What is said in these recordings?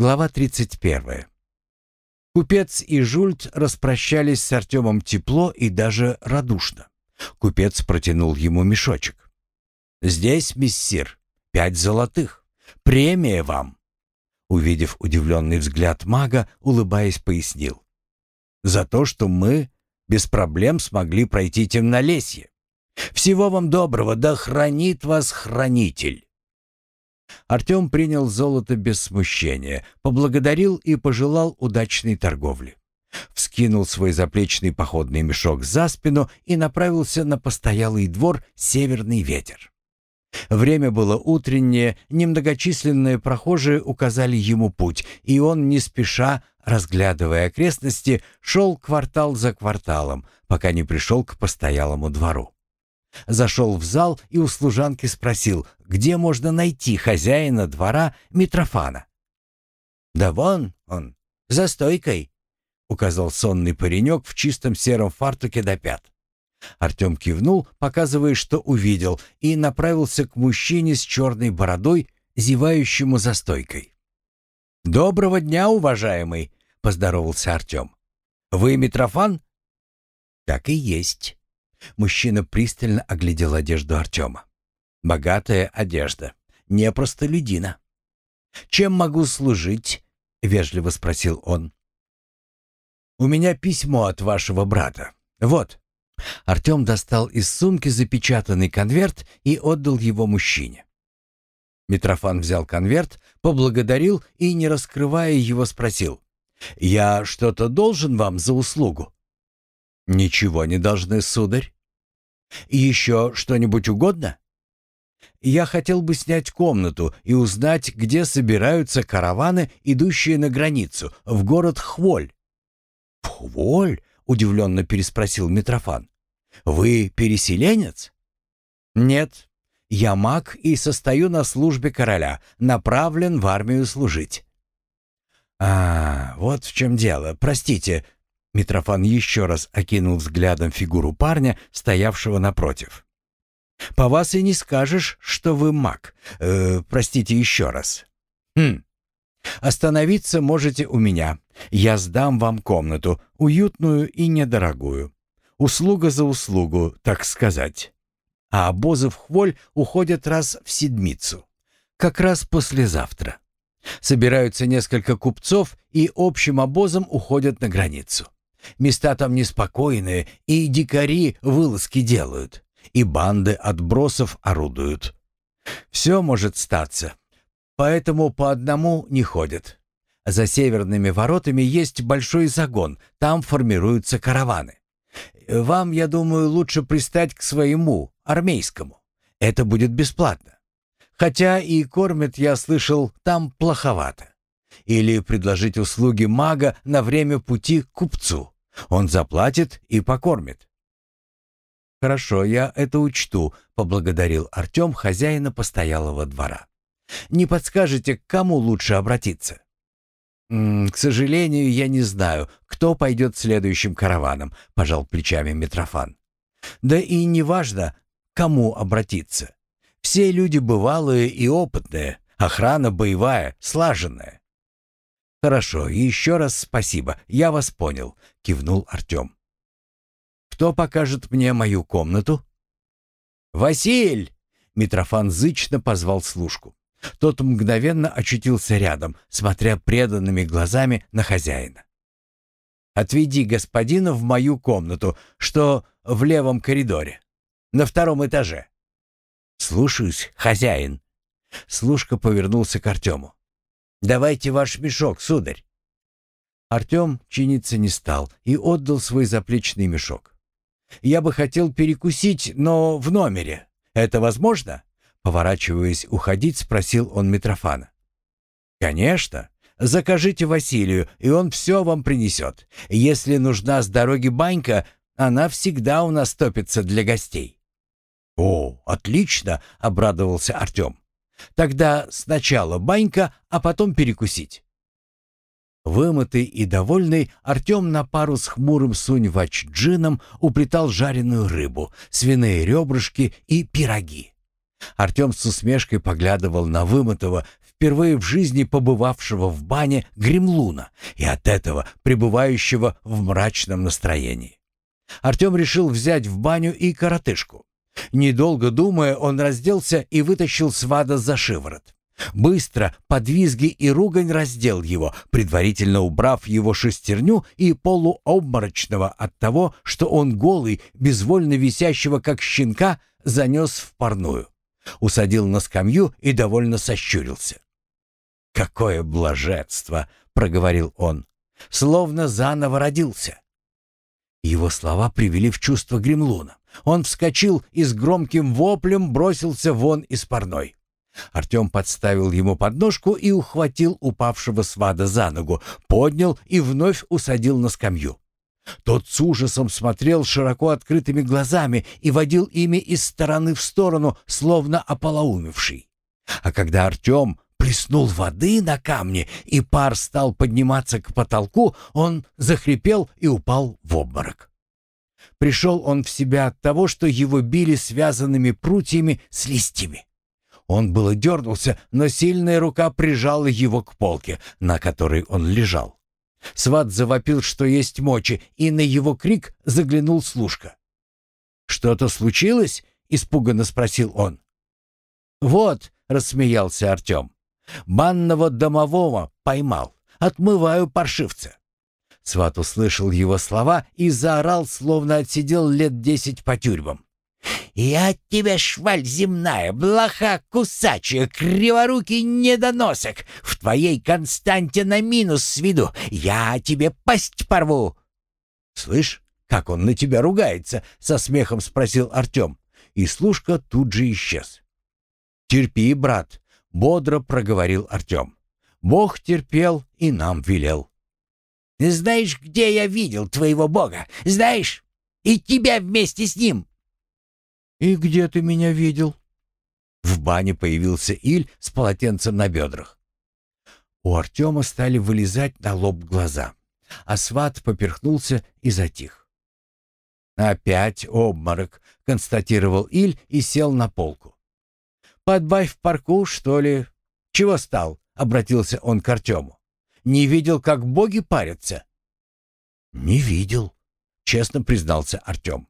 Глава 31. Купец и Жульт распрощались с Артемом тепло и даже радушно. Купец протянул ему мешочек. «Здесь, миссир, пять золотых. Премия вам!» Увидев удивленный взгляд мага, улыбаясь, пояснил. «За то, что мы без проблем смогли пройти темнолесье. Всего вам доброго, да хранит вас хранитель!» Артем принял золото без смущения, поблагодарил и пожелал удачной торговли. Вскинул свой заплечный походный мешок за спину и направился на постоялый двор «Северный ветер». Время было утреннее, немногочисленные прохожие указали ему путь, и он не спеша, разглядывая окрестности, шел квартал за кварталом, пока не пришел к постоялому двору. Зашел в зал и у служанки спросил, где можно найти хозяина двора Митрофана. «Да вон он, за стойкой», — указал сонный паренек в чистом сером фартуке до пят. Артем кивнул, показывая, что увидел, и направился к мужчине с черной бородой, зевающему за стойкой. «Доброго дня, уважаемый!» — поздоровался Артем. «Вы Митрофан?» «Так и есть». Мужчина пристально оглядел одежду Артема. «Богатая одежда. Не простолюдина». «Чем могу служить?» — вежливо спросил он. «У меня письмо от вашего брата. Вот». Артем достал из сумки запечатанный конверт и отдал его мужчине. Митрофан взял конверт, поблагодарил и, не раскрывая его, спросил. «Я что-то должен вам за услугу?» «Ничего не должны, сударь». «Еще что-нибудь угодно?» «Я хотел бы снять комнату и узнать, где собираются караваны, идущие на границу, в город Хволь». «Хволь?» — удивленно переспросил Митрофан. «Вы переселенец?» «Нет, я маг и состою на службе короля, направлен в армию служить». «А, вот в чем дело. Простите, Митрофан еще раз окинул взглядом фигуру парня, стоявшего напротив. «По вас и не скажешь, что вы маг. Э, простите еще раз. Хм. Остановиться можете у меня. Я сдам вам комнату, уютную и недорогую. Услуга за услугу, так сказать. А обозы в Хволь уходят раз в седмицу. Как раз послезавтра. Собираются несколько купцов и общим обозом уходят на границу. Места там неспокойные, и дикари вылазки делают, и банды отбросов орудуют. Все может статься, поэтому по одному не ходят. За северными воротами есть большой загон, там формируются караваны. Вам, я думаю, лучше пристать к своему, армейскому. Это будет бесплатно. Хотя и кормят, я слышал, там плоховато. Или предложить услуги мага на время пути купцу. Он заплатит и покормит. «Хорошо, я это учту», — поблагодарил Артем хозяина постоялого двора. «Не подскажете, к кому лучше обратиться?» «М -м, «К сожалению, я не знаю, кто пойдет следующим караваном», — пожал плечами Митрофан. «Да и неважно, кому обратиться. Все люди бывалые и опытные, охрана боевая, слаженная. «Хорошо, еще раз спасибо, я вас понял», — кивнул Артем. «Кто покажет мне мою комнату?» «Василь!» — Митрофан зычно позвал служку. Тот мгновенно очутился рядом, смотря преданными глазами на хозяина. «Отведи господина в мою комнату, что в левом коридоре, на втором этаже». «Слушаюсь, хозяин». Служка повернулся к Артему. Давайте ваш мешок, сударь. Артем чиниться не стал и отдал свой заплечный мешок. «Я бы хотел перекусить, но в номере. Это возможно?» Поворачиваясь уходить, спросил он Митрофана. «Конечно. Закажите Василию, и он все вам принесет. Если нужна с дороги банька, она всегда у нас топится для гостей». «О, отлично!» — обрадовался Артем. Тогда сначала банька, а потом перекусить. Вымытый и довольный, Артем на пару с хмурым сунь-вач-джином уплетал жареную рыбу, свиные ребрышки и пироги. Артем с усмешкой поглядывал на вымытого впервые в жизни побывавшего в бане гремлуна и от этого пребывающего в мрачном настроении. Артем решил взять в баню и коротышку. Недолго думая, он разделся и вытащил свада за шиворот. Быстро, под визги и ругань раздел его, предварительно убрав его шестерню и полуобморочного от того, что он голый, безвольно висящего как щенка, занес в парную. Усадил на скамью и довольно сощурился. «Какое блаженство!» — проговорил он. «Словно заново родился». Его слова привели в чувство Гремлуна. Он вскочил и с громким воплем бросился вон из парной. Артем подставил ему подножку и ухватил упавшего свада за ногу, поднял и вновь усадил на скамью. Тот с ужасом смотрел широко открытыми глазами и водил ими из стороны в сторону, словно ополоумевший. А когда Артем плеснул воды на камни, и пар стал подниматься к потолку, он захрипел и упал в обморок. Пришел он в себя от того, что его били связанными прутьями с листьями. Он было дернулся, но сильная рука прижала его к полке, на которой он лежал. Сват завопил, что есть мочи, и на его крик заглянул служка. «Что-то случилось?» — испуганно спросил он. «Вот», — рассмеялся Артем, — «банного домового поймал. Отмываю паршивца». Сват услышал его слова и заорал, словно отсидел лет десять по тюрьмам. «Я тебя, шваль земная, блоха кусачая, криворукий недоносок, в твоей Константе на минус сведу, я тебе пасть порву!» «Слышь, как он на тебя ругается?» — со смехом спросил Артем, и служка тут же исчез. «Терпи, брат», — бодро проговорил Артем. «Бог терпел и нам велел». «Знаешь, где я видел твоего бога? Знаешь? И тебя вместе с ним!» «И где ты меня видел?» В бане появился Иль с полотенцем на бедрах. У Артема стали вылезать на лоб глаза, а сват поперхнулся и затих. «Опять обморок», — констатировал Иль и сел на полку. «Подбавь парку, что ли? Чего стал?» — обратился он к Артему. «Не видел, как боги парятся?» «Не видел», — честно признался Артем.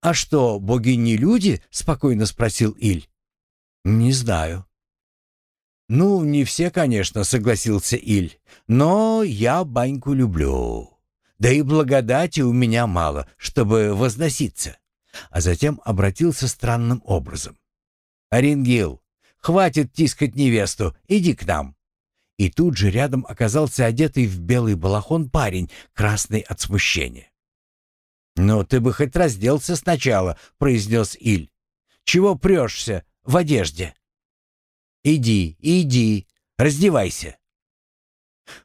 «А что, боги не люди?» — спокойно спросил Иль. «Не знаю». «Ну, не все, конечно», — согласился Иль. «Но я баньку люблю. Да и благодати у меня мало, чтобы возноситься». А затем обратился странным образом. «Оренгил, хватит тискать невесту, иди к нам». И тут же рядом оказался одетый в белый балахон парень, красный от смущения. «Ну, ты бы хоть разделся сначала», — произнес Иль. «Чего прешься в одежде?» «Иди, иди, раздевайся».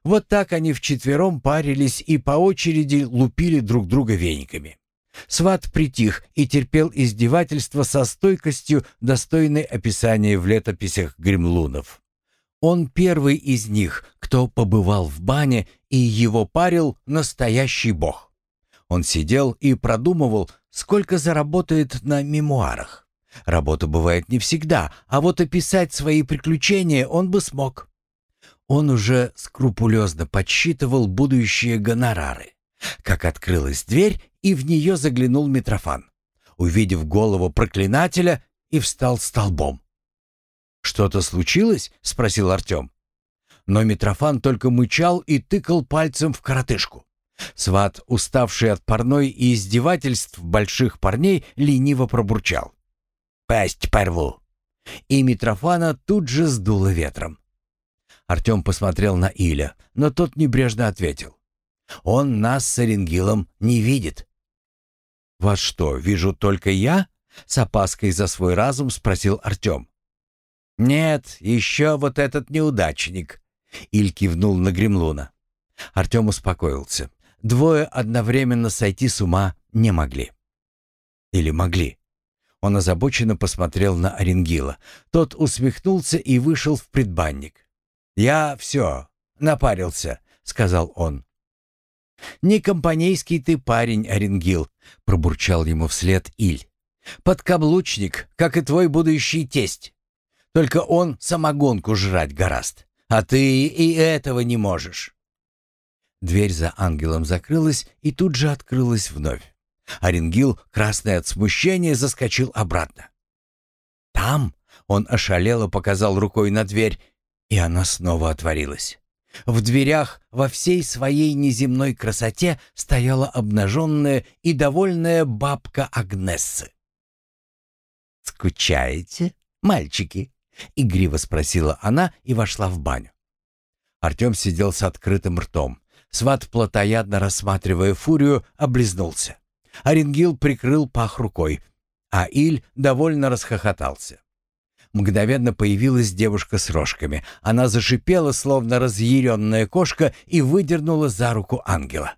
Вот так они вчетвером парились и по очереди лупили друг друга вениками. Сват притих и терпел издевательство со стойкостью, достойной описания в летописях гремлунов. Он первый из них, кто побывал в бане, и его парил настоящий бог. Он сидел и продумывал, сколько заработает на мемуарах. Работа бывает не всегда, а вот описать свои приключения он бы смог. Он уже скрупулезно подсчитывал будущие гонорары. Как открылась дверь, и в нее заглянул Митрофан. Увидев голову проклинателя, и встал столбом. «Что-то случилось?» — спросил Артем. Но Митрофан только мычал и тыкал пальцем в коротышку. Сват, уставший от парной и издевательств больших парней, лениво пробурчал. «Пасть порву!» И Митрофана тут же сдуло ветром. Артем посмотрел на Иля, но тот небрежно ответил. «Он нас с Оренгилом не видит». «Вас что, вижу только я?» — с опаской за свой разум спросил Артем. «Нет, еще вот этот неудачник», — Иль кивнул на Гремлуна. Артем успокоился. Двое одновременно сойти с ума не могли. Или могли. Он озабоченно посмотрел на Оренгила. Тот усмехнулся и вышел в предбанник. «Я все, напарился», — сказал он. «Не компанейский ты парень, Оренгил», — пробурчал ему вслед Иль. «Подкаблучник, как и твой будущий тесть. Только он самогонку жрать гораст, а ты и этого не можешь». Дверь за ангелом закрылась и тут же открылась вновь. Оренгил, красный от смущения, заскочил обратно. «Там?» — он ошалело показал рукой на дверь, и она снова отворилась. В дверях во всей своей неземной красоте стояла обнаженная и довольная бабка Агнессы. «Скучаете, мальчики?» — игриво спросила она и вошла в баню. Артем сидел с открытым ртом. Сват, плотоядно рассматривая фурию, облизнулся. Оренгил прикрыл пах рукой, а Иль довольно расхохотался. Мгновенно появилась девушка с рожками. Она зашипела, словно разъяренная кошка, и выдернула за руку ангела.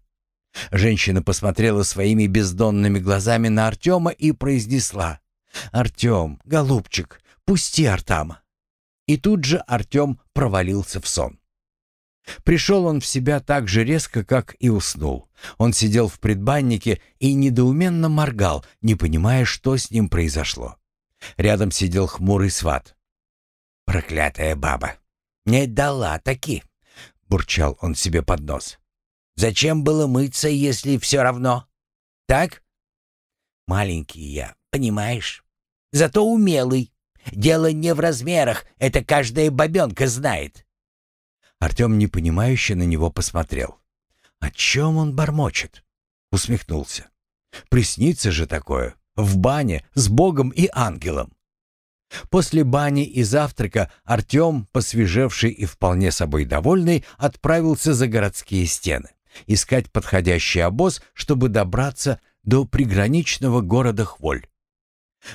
Женщина посмотрела своими бездонными глазами на Артема и произнесла «Артем, голубчик, пусти Артама». И тут же Артем провалился в сон. Пришел он в себя так же резко, как и уснул. Он сидел в предбаннике и недоуменно моргал, не понимая, что с ним произошло. Рядом сидел хмурый сват. «Проклятая баба! Не дала таки!» — бурчал он себе под нос. «Зачем было мыться, если все равно? Так? Маленький я, понимаешь? Зато умелый. Дело не в размерах, это каждая бабенка знает». Артем непонимающе на него посмотрел. «О чем он бормочет?» Усмехнулся. «Приснится же такое в бане с Богом и ангелом. После бани и завтрака Артем, посвежевший и вполне собой довольный, отправился за городские стены, искать подходящий обоз, чтобы добраться до приграничного города Хволь.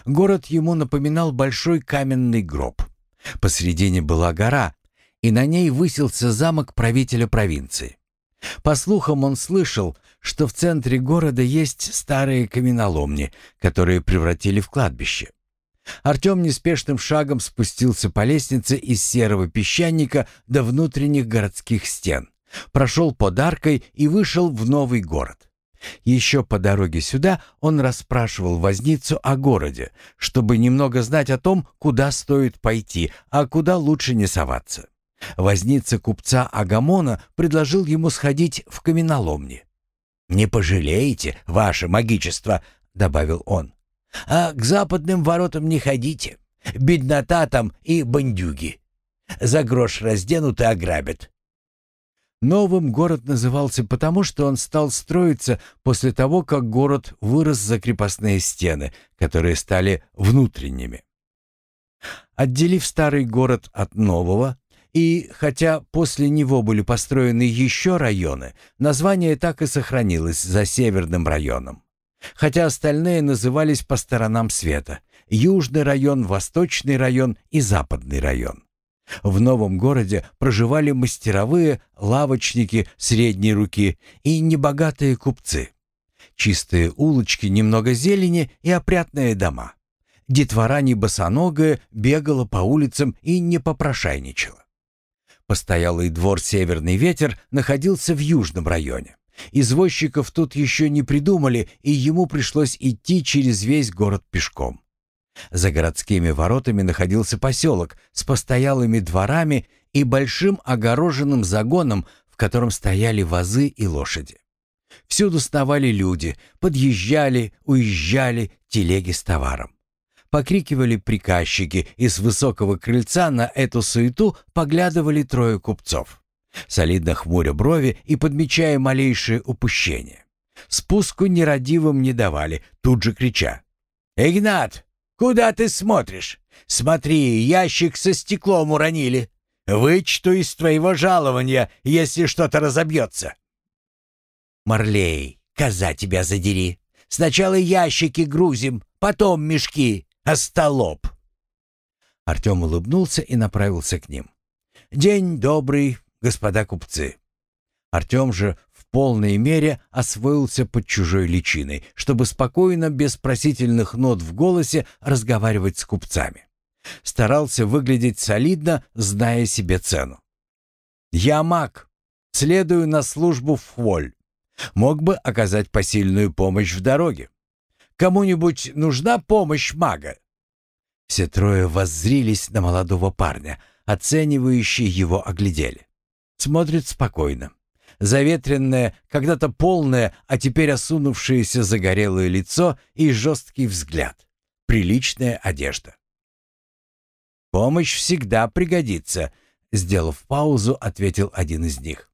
Город ему напоминал большой каменный гроб. Посредине была гора, и на ней высился замок правителя провинции. По слухам он слышал, что в центре города есть старые каменоломни, которые превратили в кладбище. Артем неспешным шагом спустился по лестнице из серого песчаника до внутренних городских стен, прошел под аркой и вышел в новый город. Еще по дороге сюда он расспрашивал возницу о городе, чтобы немного знать о том, куда стоит пойти, а куда лучше не соваться. Возница купца Агамона предложил ему сходить в каменоломни. «Не пожалеете, ваше магичество», — добавил он. «А к западным воротам не ходите. Беднота там и бандюги. За грош разденут и ограбят». Новым город назывался потому, что он стал строиться после того, как город вырос за крепостные стены, которые стали внутренними. Отделив старый город от нового, и хотя после него были построены еще районы, название так и сохранилось за Северным районом. Хотя остальные назывались по сторонам света – Южный район, Восточный район и Западный район. В новом городе проживали мастеровые, лавочники средней руки и небогатые купцы. Чистые улочки, немного зелени и опрятные дома. Детвора не босоногая бегала по улицам и не попрошайничала. Постоялый двор «Северный ветер» находился в южном районе. Извозчиков тут еще не придумали, и ему пришлось идти через весь город пешком. За городскими воротами находился поселок с постоялыми дворами и большим огороженным загоном, в котором стояли вазы и лошади. Всюду сновали люди, подъезжали, уезжали телеги с товаром покрикивали приказчики, и с высокого крыльца на эту суету поглядывали трое купцов, солидно хмуря брови и подмечая малейшие упущения. Спуску нерадивым не давали, тут же крича. «Игнат, куда ты смотришь? Смотри, ящик со стеклом уронили. Вычту из твоего жалования, если что-то разобьется». «Марлей, коза тебя задери. Сначала ящики грузим, потом мешки. «Остолоп!» Артем улыбнулся и направился к ним. «День добрый, господа купцы!» Артем же в полной мере освоился под чужой личиной, чтобы спокойно, без просительных нот в голосе, разговаривать с купцами. Старался выглядеть солидно, зная себе цену. «Я маг, следую на службу в Хволь. Мог бы оказать посильную помощь в дороге. Кому-нибудь нужна помощь мага?» Все трое воззрились на молодого парня, оценивающие его оглядели. Смотрит спокойно. Заветренное, когда-то полное, а теперь осунувшееся загорелое лицо и жесткий взгляд. Приличная одежда. «Помощь всегда пригодится», — сделав паузу, ответил один из них.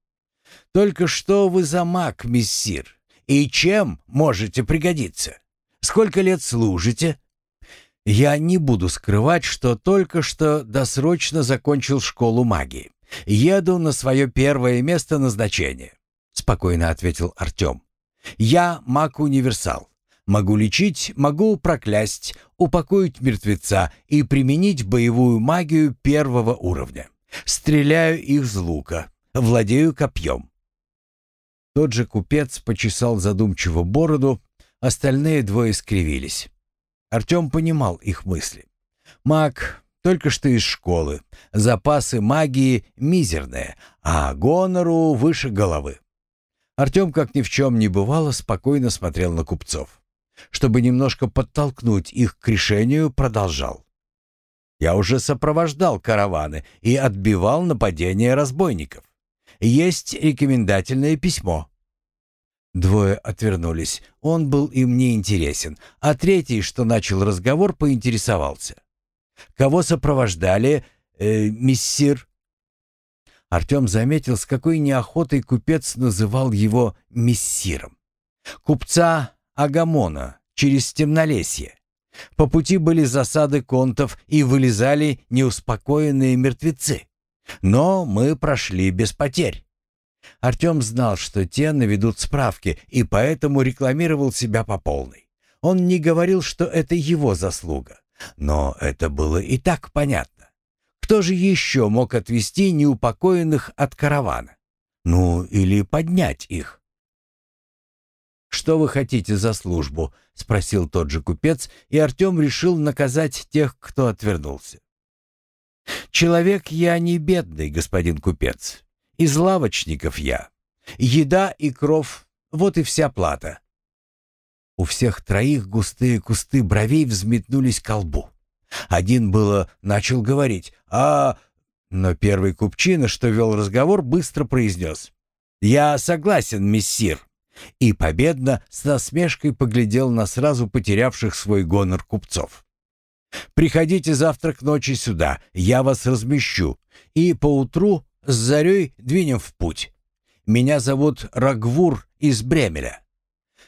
«Только что вы за маг, мессир, и чем можете пригодиться? Сколько лет служите?» «Я не буду скрывать, что только что досрочно закончил школу магии. Еду на свое первое место назначения», — спокойно ответил Артем. «Я маг-универсал. Могу лечить, могу проклясть, упокоить мертвеца и применить боевую магию первого уровня. Стреляю из лука, владею копьем». Тот же купец почесал задумчиво бороду, остальные двое скривились. Артем понимал их мысли. Маг только что из школы. Запасы магии мизерные, а гонору выше головы. Артем, как ни в чем не бывало, спокойно смотрел на купцов. Чтобы немножко подтолкнуть их к решению, продолжал. «Я уже сопровождал караваны и отбивал нападения разбойников. Есть рекомендательное письмо». Двое отвернулись. Он был им не интересен, а третий, что начал разговор, поинтересовался. Кого сопровождали, э, миссир?» Артем заметил, с какой неохотой купец называл его мессиром. «Купца Агамона через темнолесье. По пути были засады контов и вылезали неуспокоенные мертвецы. Но мы прошли без потерь». Артем знал, что те наведут справки, и поэтому рекламировал себя по полной. Он не говорил, что это его заслуга. Но это было и так понятно. Кто же еще мог отвести неупокоенных от каравана? Ну, или поднять их? «Что вы хотите за службу?» — спросил тот же купец, и Артем решил наказать тех, кто отвернулся. «Человек я не бедный, господин купец. Из лавочников я. Еда и кров — вот и вся плата. У всех троих густые кусты бровей взметнулись к лбу. Один было начал говорить «А...» Но первый купчина, что вел разговор, быстро произнес «Я согласен, мессир» и победно с насмешкой поглядел на сразу потерявших свой гонор купцов. «Приходите завтра к ночи сюда, я вас размещу, и поутру с зарей двинем в путь. Меня зовут Рагвур из Бремеля.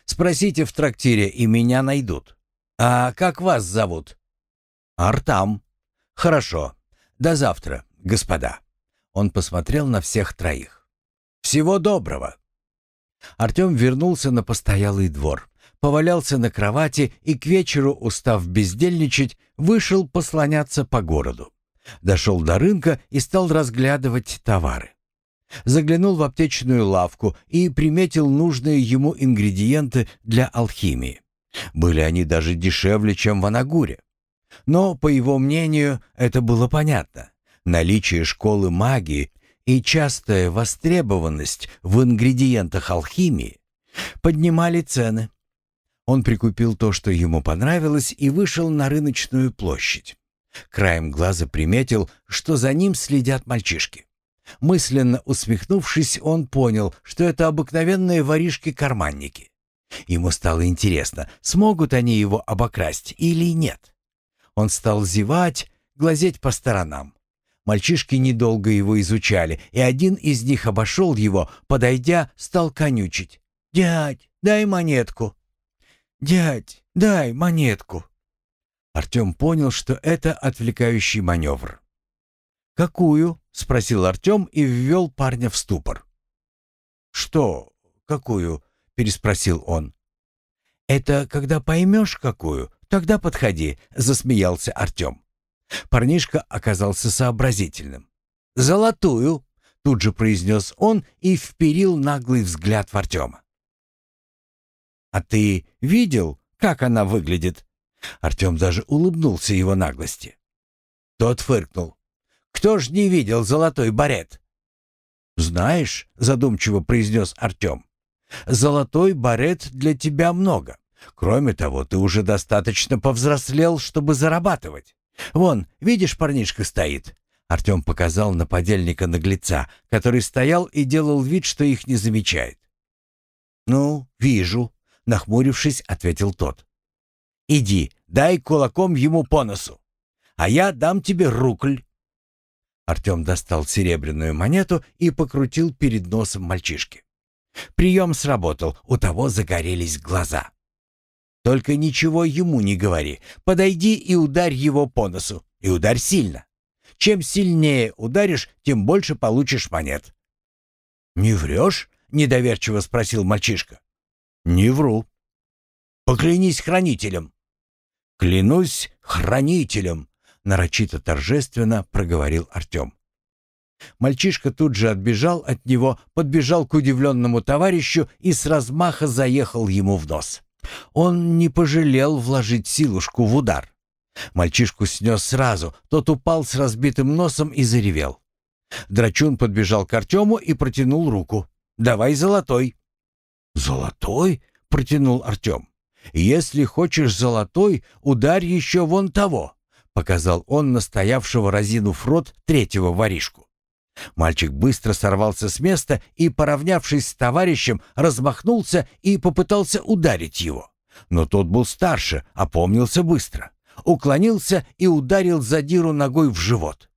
Спросите в трактире, и меня найдут. А как вас зовут? Артам. Хорошо. До завтра, господа. Он посмотрел на всех троих. Всего доброго. Артем вернулся на постоялый двор, повалялся на кровати и к вечеру, устав бездельничать, вышел послоняться по городу. Дошел до рынка и стал разглядывать товары. Заглянул в аптечную лавку и приметил нужные ему ингредиенты для алхимии. Были они даже дешевле, чем в Анагуре. Но, по его мнению, это было понятно. Наличие школы магии и частая востребованность в ингредиентах алхимии поднимали цены. Он прикупил то, что ему понравилось, и вышел на рыночную площадь. Краем глаза приметил, что за ним следят мальчишки. Мысленно усмехнувшись, он понял, что это обыкновенные воришки-карманники. Ему стало интересно, смогут они его обокрасть или нет. Он стал зевать, глазеть по сторонам. Мальчишки недолго его изучали, и один из них обошел его, подойдя, стал конючить. «Дядь, дай монетку!» «Дядь, дай монетку!» Артем понял, что это отвлекающий маневр. «Какую?» — спросил Артем и ввел парня в ступор. «Что? Какую?» — переспросил он. «Это когда поймешь, какую, тогда подходи», — засмеялся Артем. Парнишка оказался сообразительным. «Золотую!» — тут же произнес он и вперил наглый взгляд в Артема. «А ты видел, как она выглядит?» Артем даже улыбнулся его наглости. Тот фыркнул. Кто ж не видел золотой барет?» «Знаешь», — задумчиво произнес Артем, — «золотой барет для тебя много. Кроме того, ты уже достаточно повзрослел, чтобы зарабатывать. Вон, видишь, парнишка стоит. Артем показал на подельника наглеца, который стоял и делал вид, что их не замечает. «Ну, вижу», — нахмурившись, ответил тот. «Иди, дай кулаком ему по носу, а я дам тебе рукль». Артем достал серебряную монету и покрутил перед носом мальчишки. Прием сработал, у того загорелись глаза. «Только ничего ему не говори. Подойди и ударь его по носу. И ударь сильно. Чем сильнее ударишь, тем больше получишь монет». «Не врешь?» — недоверчиво спросил мальчишка. «Не вру». «Поклянись хранителем». «Клянусь хранителем», — нарочито торжественно проговорил Артем. Мальчишка тут же отбежал от него, подбежал к удивленному товарищу и с размаха заехал ему в нос. Он не пожалел вложить силушку в удар. Мальчишку снес сразу, тот упал с разбитым носом и заревел. Драчун подбежал к Артему и протянул руку. «Давай золотой». «Золотой?» — протянул Артем. «Если хочешь золотой, ударь еще вон того», — показал он настоявшего разинув рот третьего воришку. Мальчик быстро сорвался с места и, поравнявшись с товарищем, размахнулся и попытался ударить его. Но тот был старше, опомнился быстро. Уклонился и ударил задиру ногой в живот.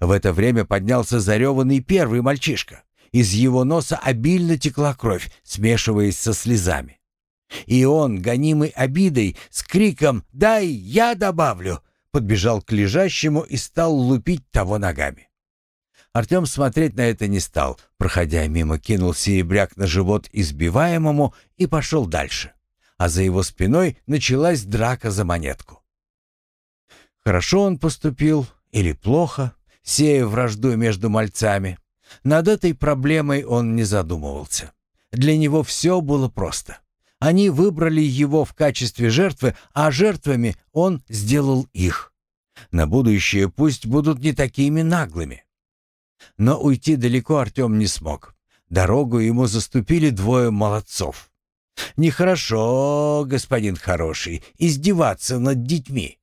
В это время поднялся зареванный первый мальчишка. Из его носа обильно текла кровь, смешиваясь со слезами. И он, гонимый обидой, с криком «Дай, я добавлю!» подбежал к лежащему и стал лупить того ногами. Артем смотреть на это не стал, проходя мимо, кинул серебряк на живот избиваемому и пошел дальше. А за его спиной началась драка за монетку. Хорошо он поступил или плохо, сея вражду между мальцами. Над этой проблемой он не задумывался. Для него все было просто. Они выбрали его в качестве жертвы, а жертвами он сделал их. На будущее пусть будут не такими наглыми. Но уйти далеко Артем не смог. Дорогу ему заступили двое молодцов. Нехорошо, господин хороший, издеваться над детьми.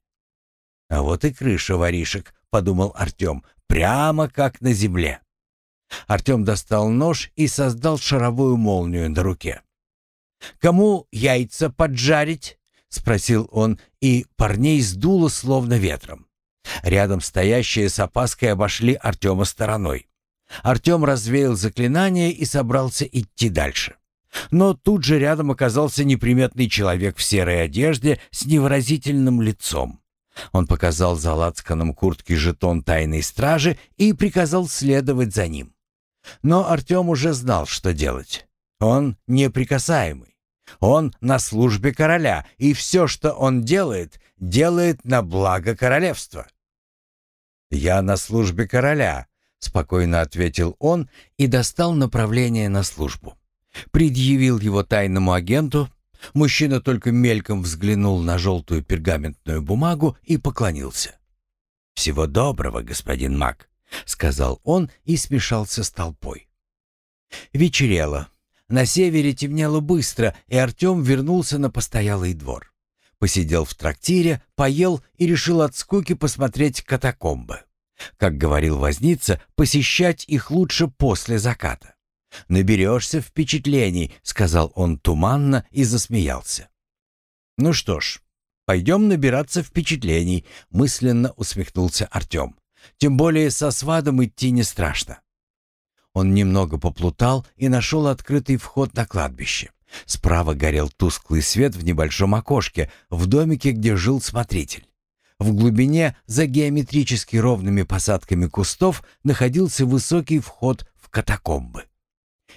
А вот и крыша воришек, подумал Артем, прямо как на земле. Артем достал нож и создал шаровую молнию на руке. «Кому яйца поджарить?» — спросил он, и парней сдуло словно ветром. Рядом стоящие с опаской обошли Артема стороной. Артем развеял заклинание и собрался идти дальше. Но тут же рядом оказался неприметный человек в серой одежде с невыразительным лицом. Он показал за лацканом куртки жетон тайной стражи и приказал следовать за ним. Но Артем уже знал, что делать. Он неприкасаемый. Он на службе короля, и все, что он делает, делает на благо королевства. «Я на службе короля», — спокойно ответил он и достал направление на службу. Предъявил его тайному агенту. Мужчина только мельком взглянул на желтую пергаментную бумагу и поклонился. «Всего доброго, господин Мак», — сказал он и смешался с толпой. Вечерело. На севере темнело быстро, и Артем вернулся на постоялый двор. Посидел в трактире, поел и решил от скуки посмотреть катакомбы. Как говорил возница, посещать их лучше после заката. «Наберешься впечатлений», — сказал он туманно и засмеялся. «Ну что ж, пойдем набираться впечатлений», — мысленно усмехнулся Артем. «Тем более со свадом идти не страшно». Он немного поплутал и нашел открытый вход на кладбище. Справа горел тусклый свет в небольшом окошке в домике, где жил смотритель. В глубине, за геометрически ровными посадками кустов, находился высокий вход в катакомбы.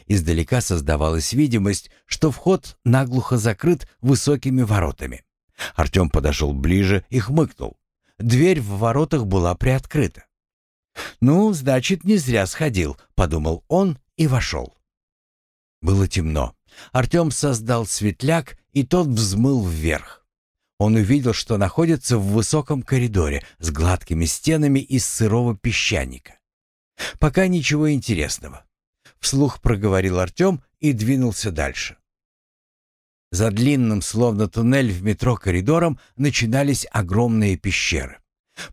Издалека создавалась видимость, что вход наглухо закрыт высокими воротами. Артем подошел ближе и хмыкнул. Дверь в воротах была приоткрыта. «Ну, значит, не зря сходил», — подумал он и вошел. Было темно. Артем создал светляк, и тот взмыл вверх. Он увидел, что находится в высоком коридоре с гладкими стенами из сырого песчаника. Пока ничего интересного. Вслух проговорил Артем и двинулся дальше. За длинным, словно туннель в метро коридором, начинались огромные пещеры.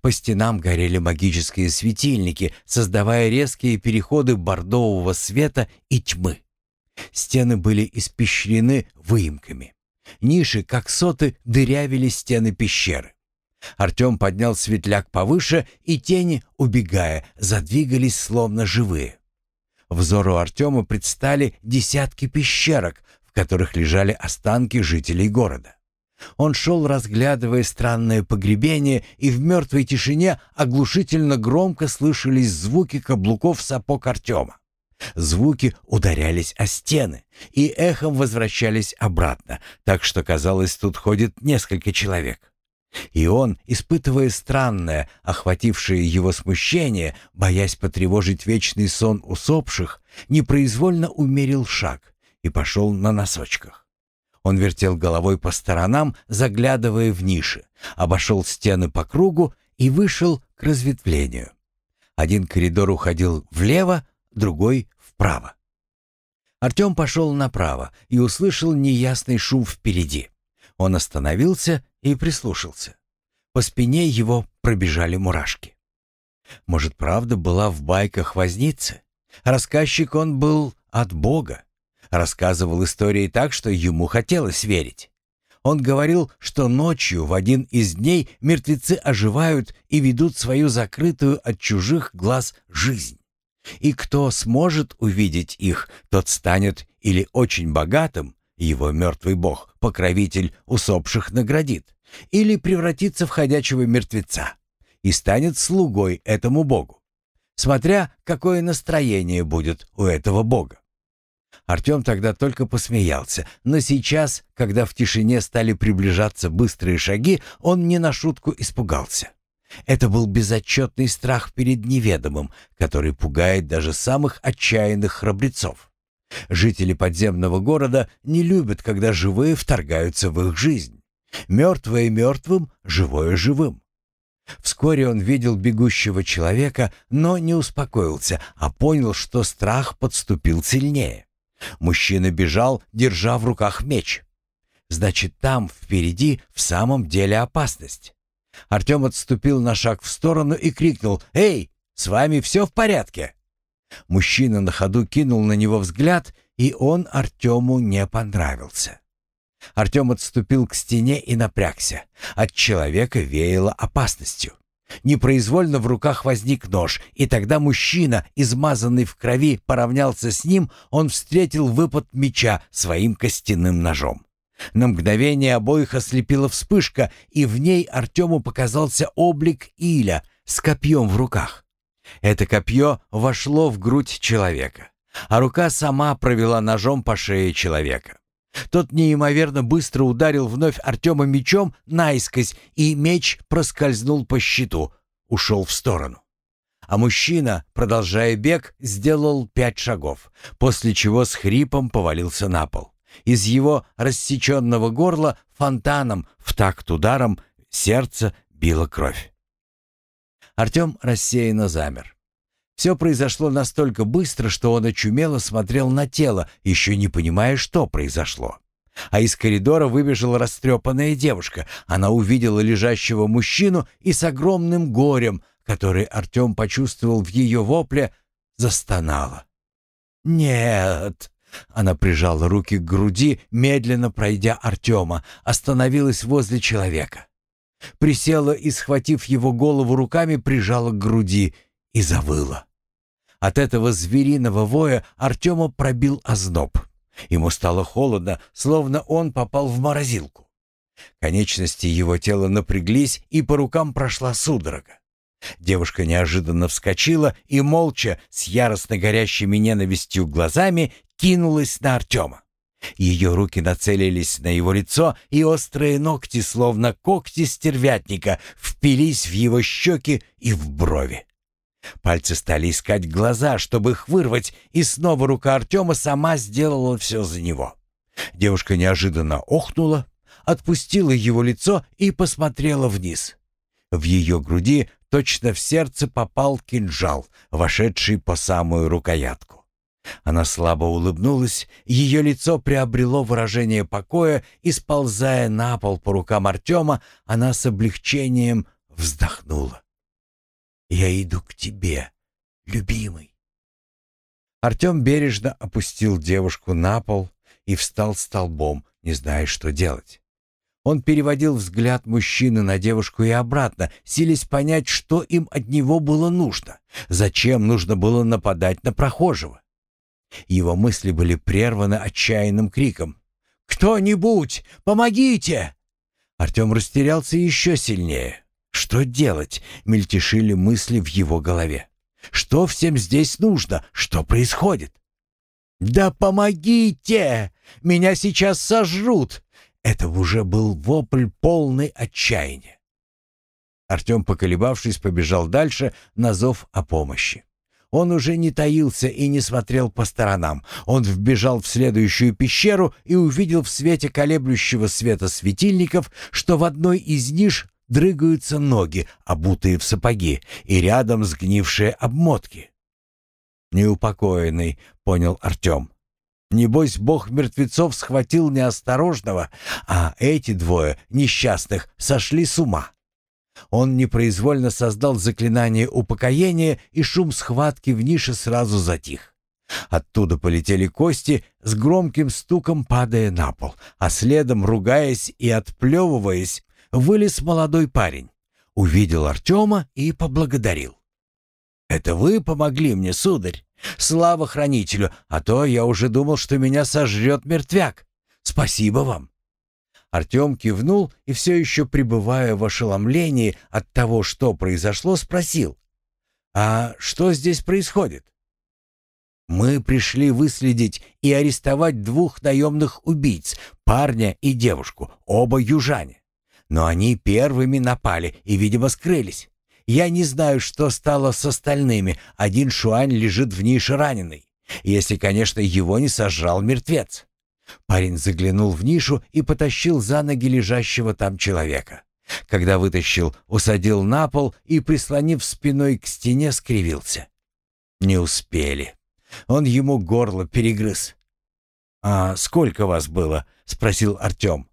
По стенам горели магические светильники, создавая резкие переходы бордового света и тьмы. Стены были испещрены выемками. Ниши, как соты, дырявили стены пещеры. Артем поднял светляк повыше, и тени, убегая, задвигались словно живые. Взору Артема предстали десятки пещерок, в которых лежали останки жителей города. Он шел, разглядывая странное погребение, и в мертвой тишине оглушительно громко слышались звуки каблуков сапог Артема. Звуки ударялись о стены и эхом возвращались обратно, так что казалось, тут ходит несколько человек. И он, испытывая странное, охватившее его смущение, боясь потревожить вечный сон усопших, непроизвольно умерил шаг и пошел на носочках. Он вертел головой по сторонам, заглядывая в ниши, обошел стены по кругу и вышел к разветвлению. Один коридор уходил влево, другой — вправо. Артем пошел направо и услышал неясный шум впереди. Он остановился и прислушался. По спине его пробежали мурашки. Может, правда была в байках возницы? Рассказчик он был от Бога. Рассказывал истории так, что ему хотелось верить. Он говорил, что ночью в один из дней мертвецы оживают и ведут свою закрытую от чужих глаз жизнь. И кто сможет увидеть их, тот станет или очень богатым, его мертвый бог, покровитель усопших наградит, или превратится в ходячего мертвеца и станет слугой этому богу, смотря какое настроение будет у этого бога. Артем тогда только посмеялся, но сейчас, когда в тишине стали приближаться быстрые шаги, он не на шутку испугался. Это был безотчетный страх перед неведомым, который пугает даже самых отчаянных храбрецов. Жители подземного города не любят, когда живые вторгаются в их жизнь. Мертвое мертвым, живое живым. Вскоре он видел бегущего человека, но не успокоился, а понял, что страх подступил сильнее. Мужчина бежал, держа в руках меч. Значит, там, впереди, в самом деле опасность. Артем отступил на шаг в сторону и крикнул «Эй, с вами все в порядке?» Мужчина на ходу кинул на него взгляд, и он Артему не понравился. Артем отступил к стене и напрягся. От человека веяло опасностью. Непроизвольно в руках возник нож, и тогда мужчина, измазанный в крови, поравнялся с ним, он встретил выпад меча своим костяным ножом. На мгновение обоих ослепила вспышка, и в ней Артему показался облик Иля с копьем в руках. Это копье вошло в грудь человека, а рука сама провела ножом по шее человека. Тот неимоверно быстро ударил вновь Артема мечом наискось, и меч проскользнул по щиту, ушел в сторону. А мужчина, продолжая бег, сделал пять шагов, после чего с хрипом повалился на пол. Из его рассеченного горла фонтаном в такт ударом сердце било кровь. Артем рассеянно замер. Все произошло настолько быстро, что он очумело смотрел на тело, еще не понимая, что произошло. А из коридора выбежала растрепанная девушка. Она увидела лежащего мужчину и с огромным горем, который Артем почувствовал в ее вопле, застонала. «Нет!» Она прижала руки к груди, медленно пройдя Артема, остановилась возле человека. Присела и, схватив его голову руками, прижала к груди и завыла. От этого звериного воя Артема пробил озноб. Ему стало холодно, словно он попал в морозилку. Конечности его тела напряглись, и по рукам прошла судорога. Девушка неожиданно вскочила и молча, с яростно горящими ненавистью глазами, кинулась на Артема. Ее руки нацелились на его лицо, и острые ногти, словно когти стервятника, впились в его щеки и в брови. Пальцы стали искать глаза, чтобы их вырвать, и снова рука Артема сама сделала все за него. Девушка неожиданно охнула, отпустила его лицо и посмотрела вниз. В ее груди точно в сердце попал кинжал, вошедший по самую рукоятку. Она слабо улыбнулась, ее лицо приобрело выражение покоя, и, сползая на пол по рукам Артема, она с облегчением вздохнула. «Я иду к тебе, любимый». Артем бережно опустил девушку на пол и встал столбом, не зная, что делать. Он переводил взгляд мужчины на девушку и обратно, силясь понять, что им от него было нужно, зачем нужно было нападать на прохожего. Его мысли были прерваны отчаянным криком. «Кто-нибудь! Помогите!» Артем растерялся еще сильнее. «Что делать?» — мельтешили мысли в его голове. «Что всем здесь нужно? Что происходит?» «Да помогите! Меня сейчас сожрут!» Это уже был вопль полный отчаяния. Артем, поколебавшись, побежал дальше на зов о помощи. Он уже не таился и не смотрел по сторонам. Он вбежал в следующую пещеру и увидел в свете колеблющего света светильников, что в одной из ниш дрыгаются ноги, обутые в сапоги, и рядом сгнившие обмотки. «Неупокоенный», — понял Артем. «Небось, бог мертвецов схватил неосторожного, а эти двое несчастных сошли с ума». Он непроизвольно создал заклинание упокоения, и шум схватки в нише сразу затих. Оттуда полетели кости, с громким стуком падая на пол, а следом, ругаясь и отплевываясь, вылез молодой парень. Увидел Артема и поблагодарил. «Это вы помогли мне, сударь? Слава хранителю, а то я уже думал, что меня сожрет мертвяк. Спасибо вам!» Артем кивнул и все еще пребывая в ошеломлении от того, что произошло, спросил. «А что здесь происходит?» «Мы пришли выследить и арестовать двух наемных убийц, парня и девушку, оба южане. Но они первыми напали и, видимо, скрылись. Я не знаю, что стало с остальными. Один Шуань лежит в нише раненый. Если, конечно, его не сожрал мертвец. Парень заглянул в нишу и потащил за ноги лежащего там человека. Когда вытащил, усадил на пол и, прислонив спиной к стене, скривился. Не успели. Он ему горло перегрыз. «А сколько вас было?» — спросил Артем.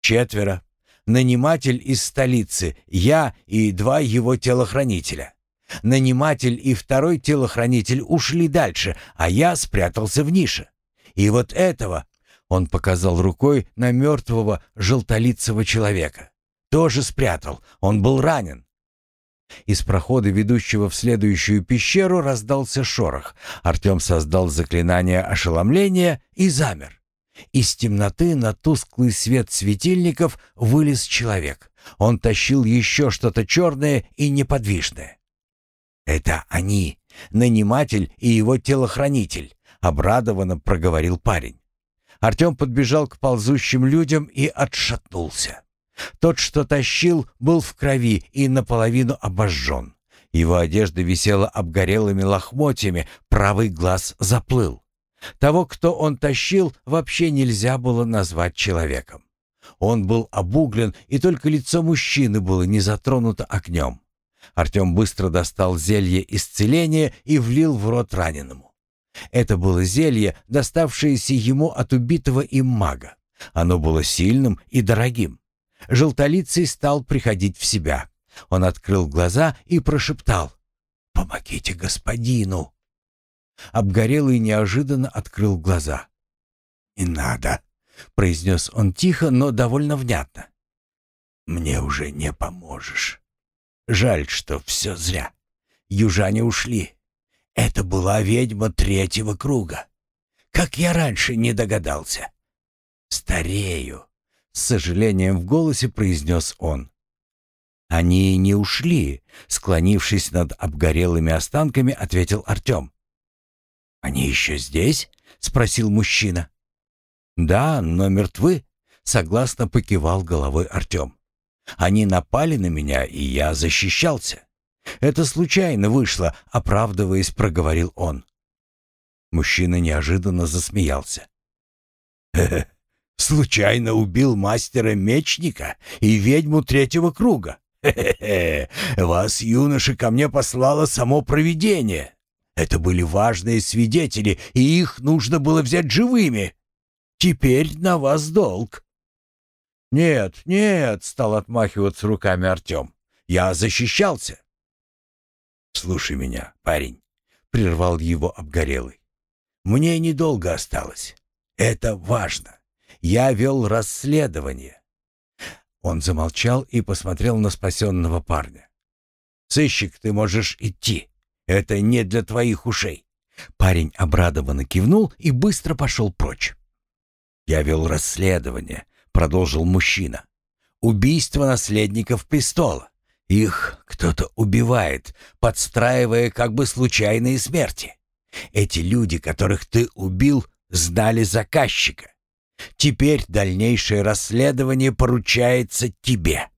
«Четверо. Наниматель из столицы, я и два его телохранителя. Наниматель и второй телохранитель ушли дальше, а я спрятался в нише. И вот этого, он показал рукой на мертвого желтолицего человека, тоже спрятал, он был ранен. Из прохода, ведущего в следующую пещеру, раздался шорох. Артем создал заклинание ошеломления и замер. Из темноты на тусклый свет светильников вылез человек. Он тащил еще что-то черное и неподвижное. «Это они, наниматель и его телохранитель», обрадованно проговорил парень. Артем подбежал к ползущим людям и отшатнулся. Тот, что тащил, был в крови и наполовину обожжен. Его одежда висела обгорелыми лохмотьями, правый глаз заплыл. Того, кто он тащил, вообще нельзя было назвать человеком. Он был обуглен, и только лицо мужчины было не затронуто огнем. Артем быстро достал зелье исцеления и влил в рот раненому. Это было зелье, доставшееся ему от убитого им мага. Оно было сильным и дорогим. Желтолицый стал приходить в себя. Он открыл глаза и прошептал «Помогите господину!» Обгорелый неожиданно открыл глаза. «Не надо», — произнес он тихо, но довольно внятно. «Мне уже не поможешь. Жаль, что все зря. Южане ушли. Это была ведьма третьего круга. Как я раньше не догадался. Старею, с сожалением в голосе произнес он. Они не ушли, склонившись над обгорелыми останками, ответил Артем. Они еще здесь? спросил мужчина. Да, но мертвы, согласно покивал головой Артем. Они напали на меня, и я защищался. «Это случайно вышло», — оправдываясь, проговорил он. Мужчина неожиданно засмеялся. «Хе-хе, случайно убил мастера-мечника и ведьму третьего круга. Хе-хе-хе, вас, юноша, ко мне послало само провидение. Это были важные свидетели, и их нужно было взять живыми. Теперь на вас долг». «Нет, нет», — стал отмахиваться руками Артем. Я защищался. «Слушай меня, парень», — прервал его обгорелый. «Мне недолго осталось. Это важно. Я вел расследование». Он замолчал и посмотрел на спасенного парня. «Сыщик, ты можешь идти. Это не для твоих ушей». Парень обрадованно кивнул и быстро пошел прочь. «Я вел расследование», — продолжил мужчина. «Убийство наследников престола. Их кто-то убивает, подстраивая как бы случайные смерти. Эти люди, которых ты убил, знали заказчика. Теперь дальнейшее расследование поручается тебе.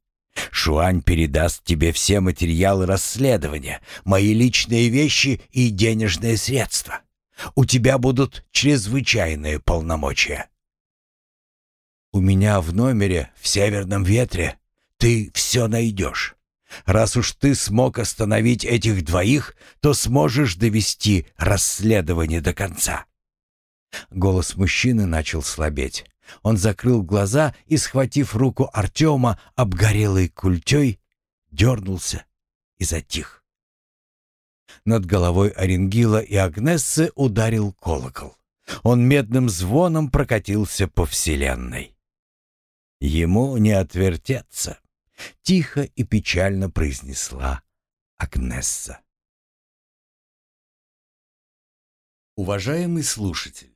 Шуань передаст тебе все материалы расследования, мои личные вещи и денежные средства. У тебя будут чрезвычайные полномочия. У меня в номере в Северном ветре ты все найдешь. Раз уж ты смог остановить этих двоих, то сможешь довести расследование до конца. Голос мужчины начал слабеть. Он закрыл глаза и, схватив руку Артема обгорелой культей, дернулся и затих. Над головой Оренгила и Агнессы ударил колокол. Он медным звоном прокатился по вселенной. Ему не отвертеться. Тихо и печально произнесла Агнесса. Уважаемый слушатель,